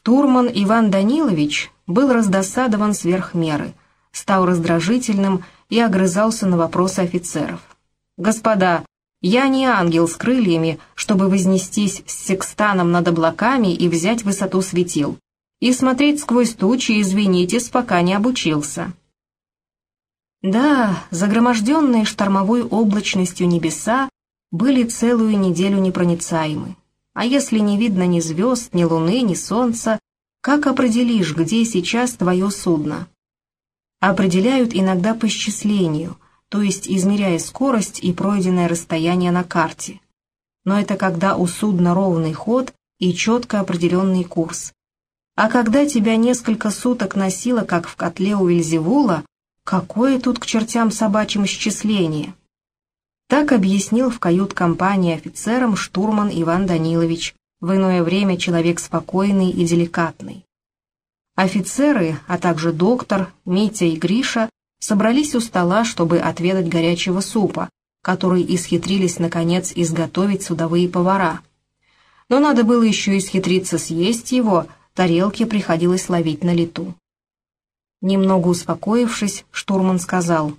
Штурман Иван Данилович был раздосадован сверх меры, стал раздражительным и огрызался на вопросы офицеров. «Господа, я не ангел с крыльями, чтобы вознестись с секстаном над облаками и взять высоту светил. И смотреть сквозь тучи, извинитесь, пока не обучился». Да, загроможденные штормовой облачностью небеса были целую неделю непроницаемы. А если не видно ни звезд, ни луны, ни солнца, как определишь, где сейчас твое судно? Определяют иногда по счислению, то есть измеряя скорость и пройденное расстояние на карте. Но это когда у судна ровный ход и четко определенный курс. А когда тебя несколько суток носило, как в котле у Вильзевула, Какое тут к чертям собачьим исчисление? Так объяснил в кают-компании офицерам штурман Иван Данилович, в иное время человек спокойный и деликатный. Офицеры, а также доктор, Митя и Гриша собрались у стола, чтобы отведать горячего супа, который исхитрились, наконец, изготовить судовые повара. Но надо было еще исхитриться съесть его, тарелки приходилось ловить на лету. Немного успокоившись, штурман сказал,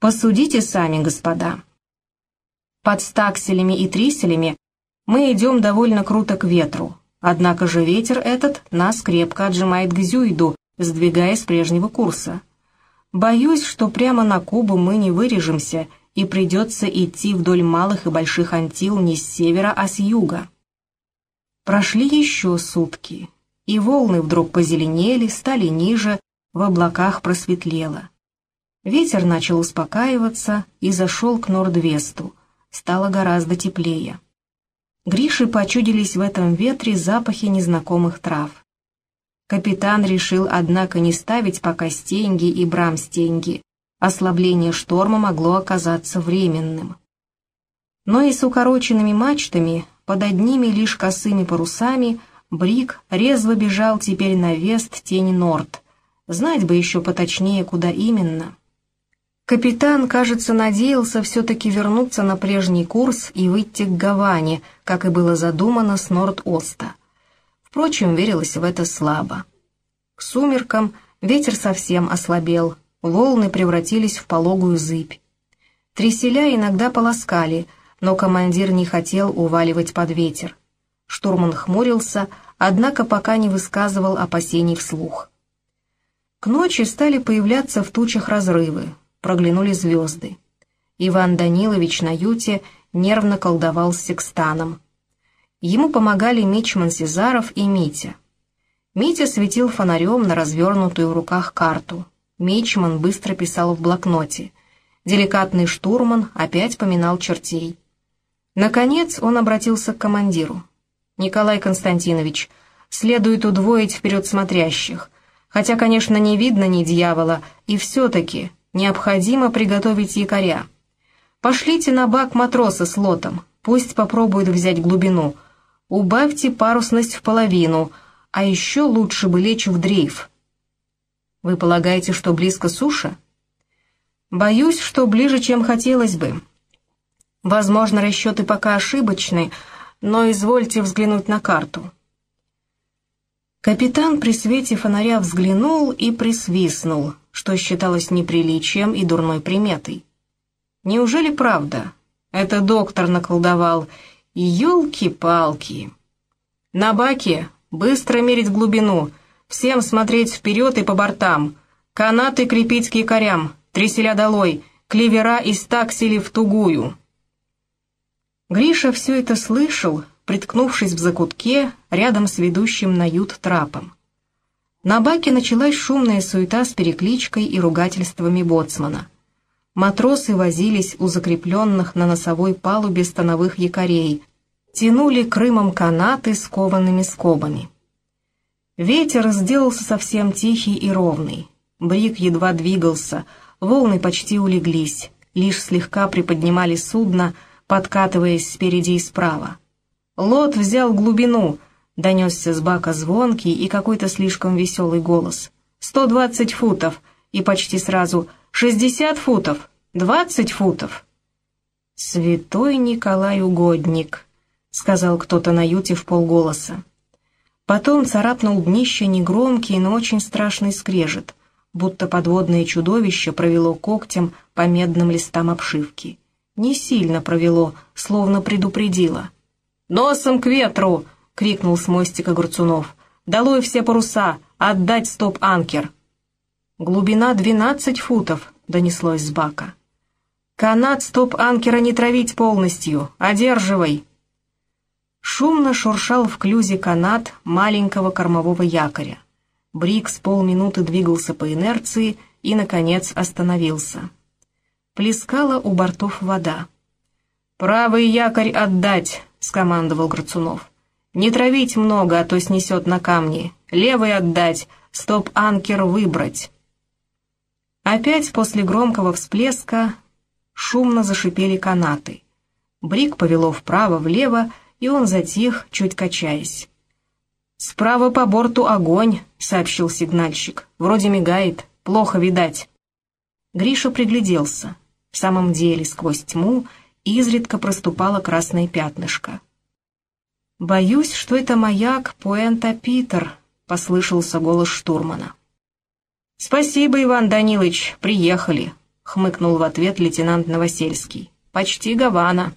«Посудите сами, господа. Под стакселями и триселями мы идем довольно круто к ветру, однако же ветер этот нас крепко отжимает к Зюйду, сдвигая с прежнего курса. Боюсь, что прямо на Кубу мы не вырежемся, и придется идти вдоль малых и больших антил не с севера, а с юга». Прошли еще сутки, и волны вдруг позеленели, стали ниже, в облаках просветлело. Ветер начал успокаиваться и зашел к Нордвесту, стало гораздо теплее. Грише почудились в этом ветре запахи незнакомых трав. Капитан решил, однако, не ставить пока стенги и брамстенги. Ослабление шторма могло оказаться временным. Но и с укороченными мачтами, под одними лишь косыми парусами, Брик резво бежал теперь на вест тень Норд, Знать бы еще поточнее, куда именно. Капитан, кажется, надеялся все-таки вернуться на прежний курс и выйти к Гаване, как и было задумано с Норд-Оста. Впрочем, верилось в это слабо. К сумеркам ветер совсем ослабел, волны превратились в пологую зыбь. Треселя иногда полоскали, но командир не хотел уваливать под ветер. Штурман хмурился, однако пока не высказывал опасений вслух. К ночи стали появляться в тучах разрывы, проглянули звезды. Иван Данилович на юте нервно колдовал с секстаном. Ему помогали Мичман Сезаров и Митя. Митя светил фонарем на развернутую в руках карту. Мичман быстро писал в блокноте. Деликатный штурман опять поминал чертей. Наконец он обратился к командиру. «Николай Константинович, следует удвоить вперед смотрящих. Хотя, конечно, не видно ни дьявола, и все-таки необходимо приготовить якоря. Пошлите на бак матроса с лотом, пусть попробуют взять глубину. Убавьте парусность в половину, а еще лучше бы лечь в дрейф. Вы полагаете, что близко суша? Боюсь, что ближе, чем хотелось бы. Возможно, расчеты пока ошибочны, но извольте взглянуть на карту. Капитан при свете фонаря взглянул и присвистнул, что считалось неприличием и дурной приметой. Неужели правда? Это доктор наколдовал. Ёлки-палки! На баке быстро мерить глубину, всем смотреть вперед и по бортам, канаты крепить к якорям, треселя долой, клевера и стаксели в тугую. Гриша все это слышал, приткнувшись в закутке рядом с ведущим на ют трапом. На баке началась шумная суета с перекличкой и ругательствами боцмана. Матросы возились у закрепленных на носовой палубе становых якорей, тянули крымом канаты с коваными скобами. Ветер сделался совсем тихий и ровный. Брик едва двигался, волны почти улеглись, лишь слегка приподнимали судно, подкатываясь спереди и справа. «Лот взял глубину», — донесся с бака звонкий и какой-то слишком веселый голос. «Сто двадцать футов!» И почти сразу «Шестьдесят футов! Двадцать футов!» «Святой Николай Угодник», — сказал кто-то на юте в полголоса. Потом царапнул днище негромкий, но очень страшный скрежет, будто подводное чудовище провело когтем по медным листам обшивки. Не сильно провело, словно предупредило. «Носом к ветру!» — крикнул с мостика Гурцунов. «Долой все паруса! Отдать стоп-анкер!» «Глубина двенадцать футов», — донеслось с бака. «Канат стоп-анкера не травить полностью! Одерживай!» Шумно шуршал в клюзе канат маленького кормового якоря. Брик с полминуты двигался по инерции и, наконец, остановился. Плескала у бортов вода. «Правый якорь отдать!» — скомандовал Грацунов. «Не травить много, а то снесет на камни. Левый отдать, стоп-анкер выбрать». Опять после громкого всплеска шумно зашипели канаты. Брик повело вправо-влево, и он затих, чуть качаясь. «Справа по борту огонь», — сообщил сигнальщик. «Вроде мигает, плохо видать». Гриша пригляделся. В самом деле, сквозь тьму изредка проступало красное пятнышко. «Боюсь, что это маяк Пуэнта Питер», — послышался голос штурмана. «Спасибо, Иван Данилович, приехали», — хмыкнул в ответ лейтенант Новосельский. «Почти Гавана».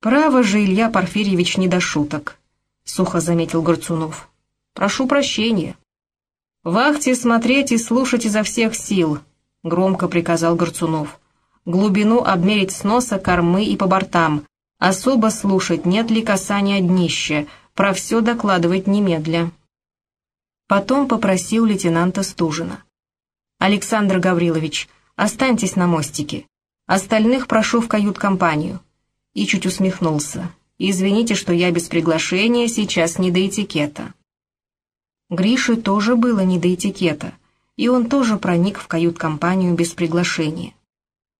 «Право же, Илья Порфирьевич, не до шуток», — сухо заметил Горцунов. «Прошу прощения». «Вахте смотреть и слушать изо всех сил», — громко приказал Горцунов. «Глубину обмерить с носа, кормы и по бортам. Особо слушать, нет ли касания днища. Про все докладывать немедля». Потом попросил лейтенанта Стужина. «Александр Гаврилович, останьтесь на мостике. Остальных прошу в кают-компанию». И чуть усмехнулся. «Извините, что я без приглашения, сейчас не до этикета». Грише тоже было не до этикета, и он тоже проник в кают-компанию без приглашения.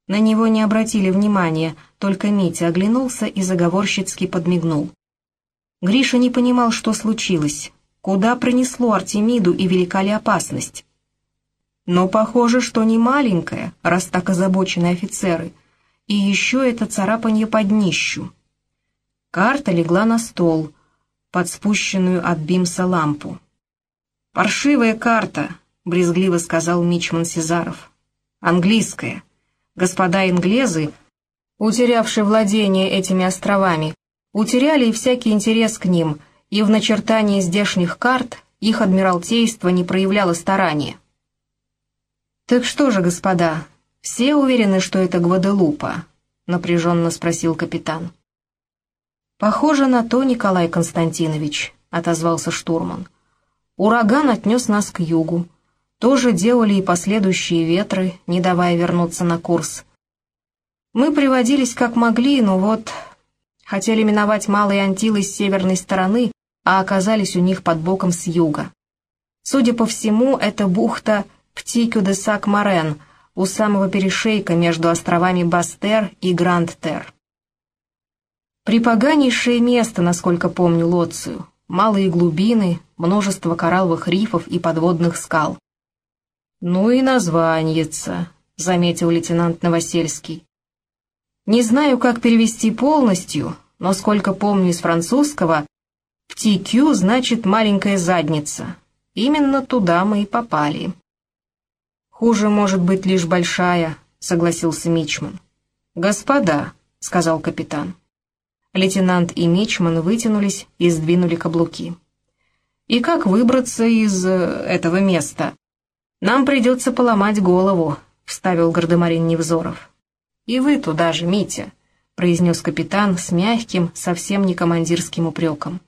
На него не обратили внимания, только Митя оглянулся и заговорщицки подмигнул. Гриша не понимал, что случилось, Куда пронесло Артемиду и велика ли опасность? Но похоже, что не маленькая, раз так озабочены офицеры. И еще это царапанье под днищу. Карта легла на стол, под спущенную от бимса лампу. «Паршивая карта», — брезгливо сказал Мичман Сезаров. «Английская. Господа инглезы, утерявшие владение этими островами, утеряли и всякий интерес к ним — и в начертании здешних карт их адмиралтейство не проявляло старания. «Так что же, господа, все уверены, что это Гваделупа?» — напряженно спросил капитан. «Похоже на то, Николай Константинович», — отозвался штурман. «Ураган отнес нас к югу. Тоже делали и последующие ветры, не давая вернуться на курс. Мы приводились как могли, но вот хотели миновать Малые Антилы с северной стороны, а оказались у них под боком с юга. Судя по всему, это бухта Птикю-де-Сак-Марен у самого перешейка между островами Бастер и Гранд-Тер. Припоганейшее место, насколько помню Лоцию, малые глубины, множество коралловых рифов и подводных скал. «Ну и названьица», — заметил лейтенант Новосельский. «Не знаю, как перевести полностью, но сколько помню из французского, «ПТК» значит «маленькая задница». Именно туда мы и попали. «Хуже может быть лишь большая», — согласился Мичман. «Господа», — сказал капитан. Лейтенант и Мичман вытянулись и сдвинули каблуки. «И как выбраться из э, этого места?» «Нам придется поломать голову», — вставил гардемарин Невзоров. «И вы туда же, Митя», — произнес капитан с мягким, совсем не командирским упреком.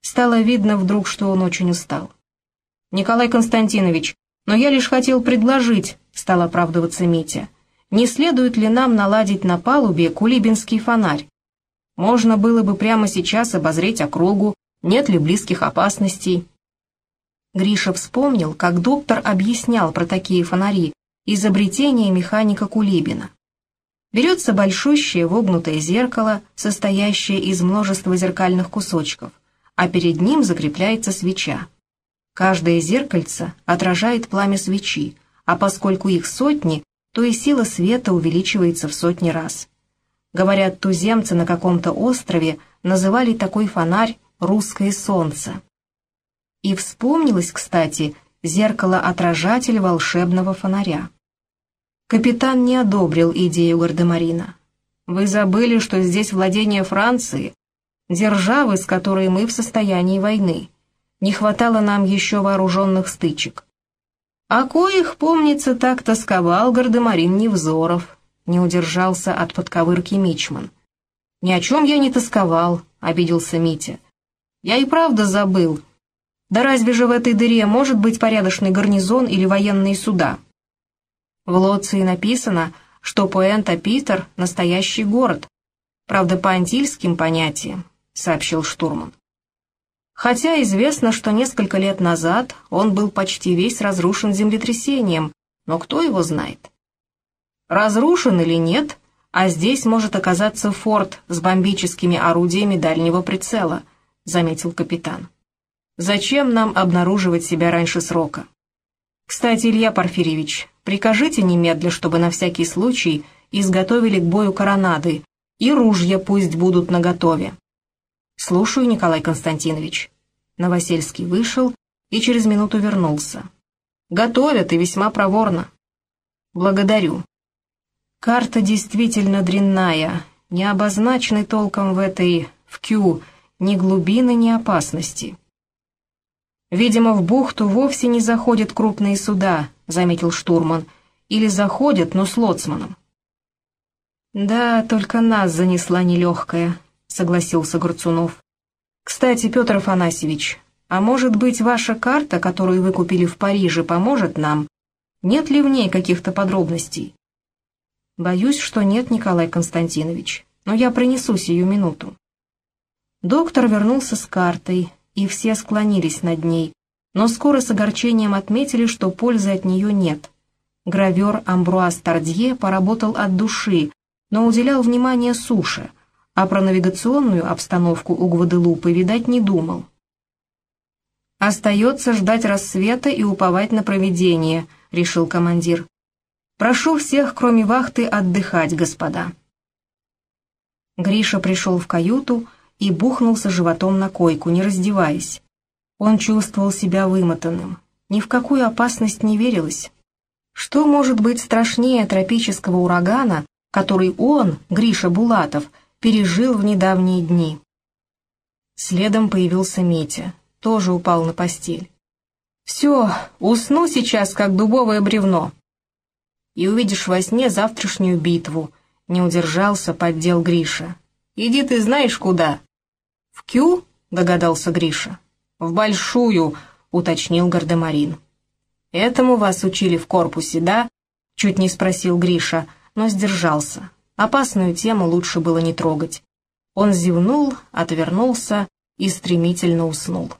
Стало видно вдруг, что он очень устал. «Николай Константинович, но я лишь хотел предложить», — стал оправдываться Митя. «Не следует ли нам наладить на палубе кулибинский фонарь? Можно было бы прямо сейчас обозреть округу, нет ли близких опасностей». Гриша вспомнил, как доктор объяснял про такие фонари, изобретение механика Кулибина. Берется большущее вогнутое зеркало, состоящее из множества зеркальных кусочков — а перед ним закрепляется свеча. Каждое зеркальце отражает пламя свечи, а поскольку их сотни, то и сила света увеличивается в сотни раз. Говорят, туземцы на каком-то острове называли такой фонарь «русское солнце». И вспомнилось, кстати, зеркало-отражатель волшебного фонаря. Капитан не одобрил идею Гардемарина. «Вы забыли, что здесь владение Франции, державы, с которой мы в состоянии войны. Не хватало нам еще вооруженных стычек. А коих, помнится, так тосковал Гардемарин Невзоров, не удержался от подковырки Мичман. «Ни о чем я не тосковал», — обиделся Митя. «Я и правда забыл. Да разве же в этой дыре может быть порядочный гарнизон или военные суда?» В Лоции написано, что Пуэнто-Питер — настоящий город, правда, по антильским понятиям, — сообщил штурман. Хотя известно, что несколько лет назад он был почти весь разрушен землетрясением, но кто его знает? Разрушен или нет, а здесь может оказаться форт с бомбическими орудиями дальнего прицела, заметил капитан. Зачем нам обнаруживать себя раньше срока? Кстати, Илья Порфирьевич, прикажите немедля, чтобы на всякий случай изготовили к бою коронады, и ружья пусть будут наготове. «Слушаю, Николай Константинович». Новосельский вышел и через минуту вернулся. «Готовят и весьма проворно». «Благодарю». Карта действительно дрянная, не обозначены толком в этой, в Кью, ни глубины, ни опасности. «Видимо, в бухту вовсе не заходят крупные суда», — заметил штурман. «Или заходят, но с лоцманом». «Да, только нас занесла нелегкая», согласился Горцунов. «Кстати, Петр Афанасьевич, а может быть, ваша карта, которую вы купили в Париже, поможет нам? Нет ли в ней каких-то подробностей?» «Боюсь, что нет, Николай Константинович, но я принесу сию минуту». Доктор вернулся с картой, и все склонились над ней, но скоро с огорчением отметили, что пользы от нее нет. Гравер Амбруаз Тардье поработал от души, но уделял внимание суше, а про навигационную обстановку у Гваделупы, видать, не думал. «Остается ждать рассвета и уповать на провидение», — решил командир. «Прошу всех, кроме вахты, отдыхать, господа». Гриша пришел в каюту и бухнулся животом на койку, не раздеваясь. Он чувствовал себя вымотанным. Ни в какую опасность не верилось. Что может быть страшнее тропического урагана, который он, Гриша Булатов, пережил в недавние дни. Следом появился Митя, тоже упал на постель. «Все, усну сейчас, как дубовое бревно. И увидишь во сне завтрашнюю битву», — не удержался, поддел Гриша. «Иди ты знаешь куда?» «В Кю?» — догадался Гриша. «В Большую», — уточнил Гардемарин. «Этому вас учили в корпусе, да?» — чуть не спросил Гриша, но сдержался. Опасную тему лучше было не трогать. Он зевнул, отвернулся и стремительно уснул.